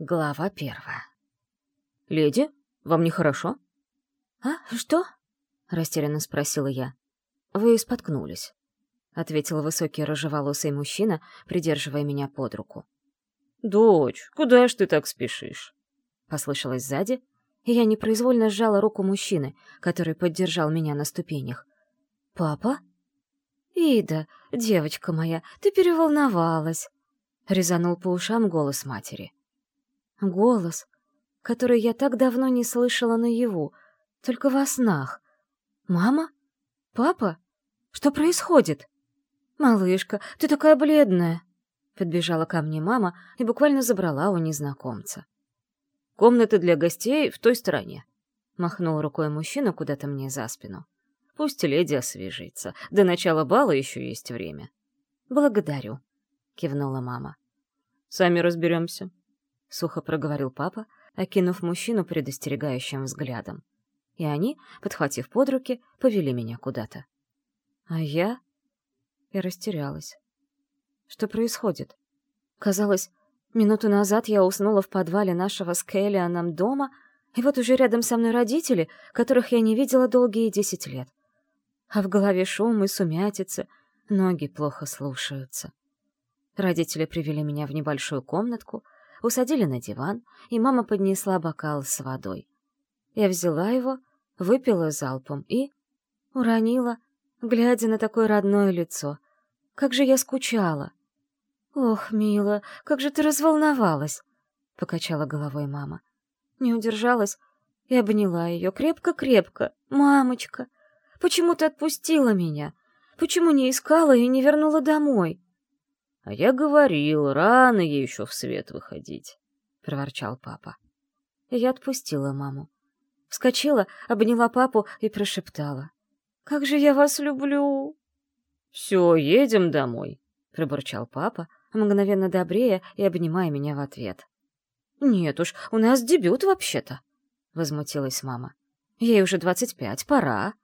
Глава первая. «Леди, вам нехорошо?» «А, что?» — растерянно спросила я. «Вы споткнулись», — ответил высокий рыжеволосый мужчина, придерживая меня под руку. «Дочь, куда ж ты так спешишь?» — послышалось сзади, и я непроизвольно сжала руку мужчины, который поддержал меня на ступенях. «Папа?» «Ида, девочка моя, ты переволновалась», — резанул по ушам голос матери. Голос, который я так давно не слышала наяву, только во снах. «Мама? Папа? Что происходит?» «Малышка, ты такая бледная!» Подбежала ко мне мама и буквально забрала у незнакомца. «Комната для гостей в той стороне», — махнул рукой мужчина куда-то мне за спину. «Пусть леди освежится. До начала бала еще есть время». «Благодарю», — кивнула мама. «Сами разберемся», — сухо проговорил папа, окинув мужчину предостерегающим взглядом. И они, подхватив под руки, повели меня куда-то. А я... Я растерялась. Что происходит? Казалось, минуту назад я уснула в подвале нашего с Кэллианом дома, и вот уже рядом со мной родители, которых я не видела долгие десять лет. А в голове шум и сумятица, ноги плохо слушаются. Родители привели меня в небольшую комнатку, усадили на диван, и мама поднесла бокал с водой. Я взяла его, выпила залпом и... уронила, глядя на такое родное лицо. Как же я скучала! «Ох, мила, как же ты разволновалась!» — покачала головой мама. Не удержалась и обняла ее крепко-крепко. «Мамочка, почему ты отпустила меня? Почему не искала и не вернула домой?» «А я говорил, рано ей еще в свет выходить», — проворчал папа. Я отпустила маму. Вскочила, обняла папу и прошептала. «Как же я вас люблю!» «Все, едем домой», — пробурчал папа, мгновенно добрее и обнимая меня в ответ. «Нет уж, у нас дебют вообще-то», — возмутилась мама. «Ей уже двадцать пять, пора».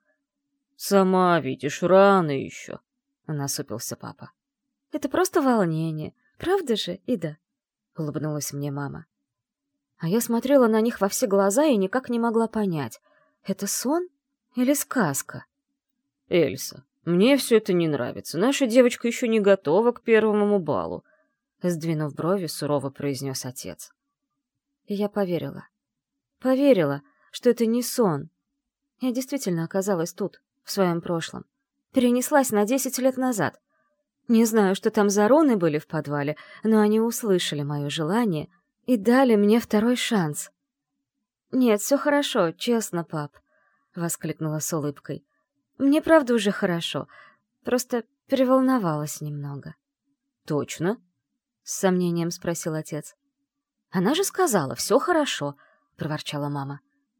«Сама видишь, рано еще», — насупился папа. Это просто волнение. Правда же, Ида?» — улыбнулась мне мама. А я смотрела на них во все глаза и никак не могла понять, это сон или сказка? «Эльса, мне все это не нравится. Наша девочка еще не готова к первому балу», — сдвинув брови, сурово произнес отец. И я поверила. Поверила, что это не сон. Я действительно оказалась тут, в своем прошлом. Перенеслась на десять лет назад — не знаю, что там за руны были в подвале, но они услышали мое желание и дали мне второй шанс. «Нет, все хорошо, честно, пап», — воскликнула с улыбкой. «Мне правда уже хорошо, просто переволновалась немного». «Точно?» — с сомнением спросил отец. «Она же сказала, все хорошо», — проворчала мама.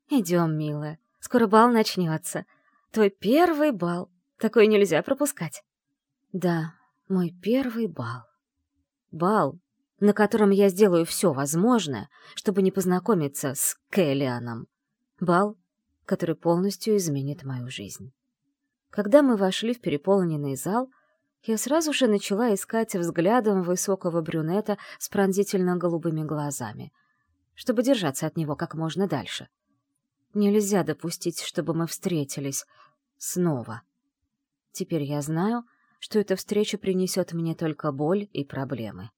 «Идем, милая, скоро бал начнется. Твой первый бал. Такой нельзя пропускать». «Да, мой первый бал. Бал, на котором я сделаю все возможное, чтобы не познакомиться с Келлианом. Бал, который полностью изменит мою жизнь. Когда мы вошли в переполненный зал, я сразу же начала искать взглядом высокого брюнета с пронзительно-голубыми глазами, чтобы держаться от него как можно дальше. Нельзя допустить, чтобы мы встретились снова. Теперь я знаю, что эта встреча принесет мне только боль и проблемы.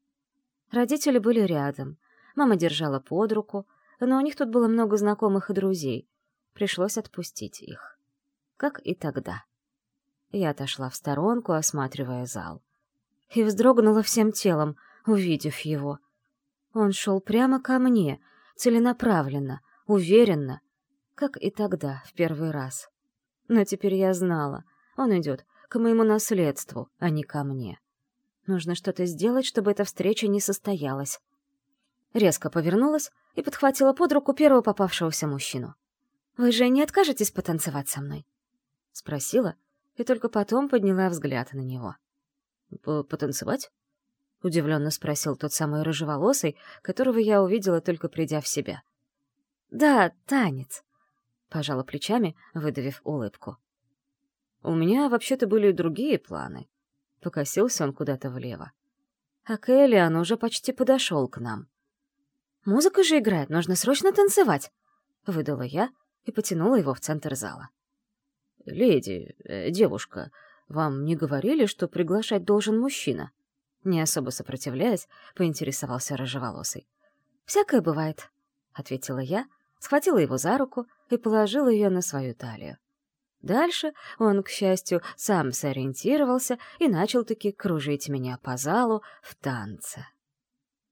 Родители были рядом, мама держала под руку, но у них тут было много знакомых и друзей. Пришлось отпустить их. Как и тогда. Я отошла в сторонку, осматривая зал. И вздрогнула всем телом, увидев его. Он шел прямо ко мне, целенаправленно, уверенно, как и тогда, в первый раз. Но теперь я знала, он идет к моему наследству, а не ко мне. Нужно что-то сделать, чтобы эта встреча не состоялась. Резко повернулась и подхватила под руку первого попавшегося мужчину. «Вы же не откажетесь потанцевать со мной?» — спросила, и только потом подняла взгляд на него. «Потанцевать?» — удивленно спросил тот самый рыжеволосый, которого я увидела, только придя в себя. «Да, танец», — пожала плечами, выдавив улыбку. У меня вообще-то были другие планы. Покосился он куда-то влево. А Кэллиан уже почти подошел к нам. Музыка же играет, нужно срочно танцевать!» — выдала я и потянула его в центр зала. «Леди, э, девушка, вам не говорили, что приглашать должен мужчина?» Не особо сопротивляясь, поинтересовался рыжеволосый. «Всякое бывает», — ответила я, схватила его за руку и положила ее на свою талию. Дальше он, к счастью, сам сориентировался и начал таки кружить меня по залу в танце.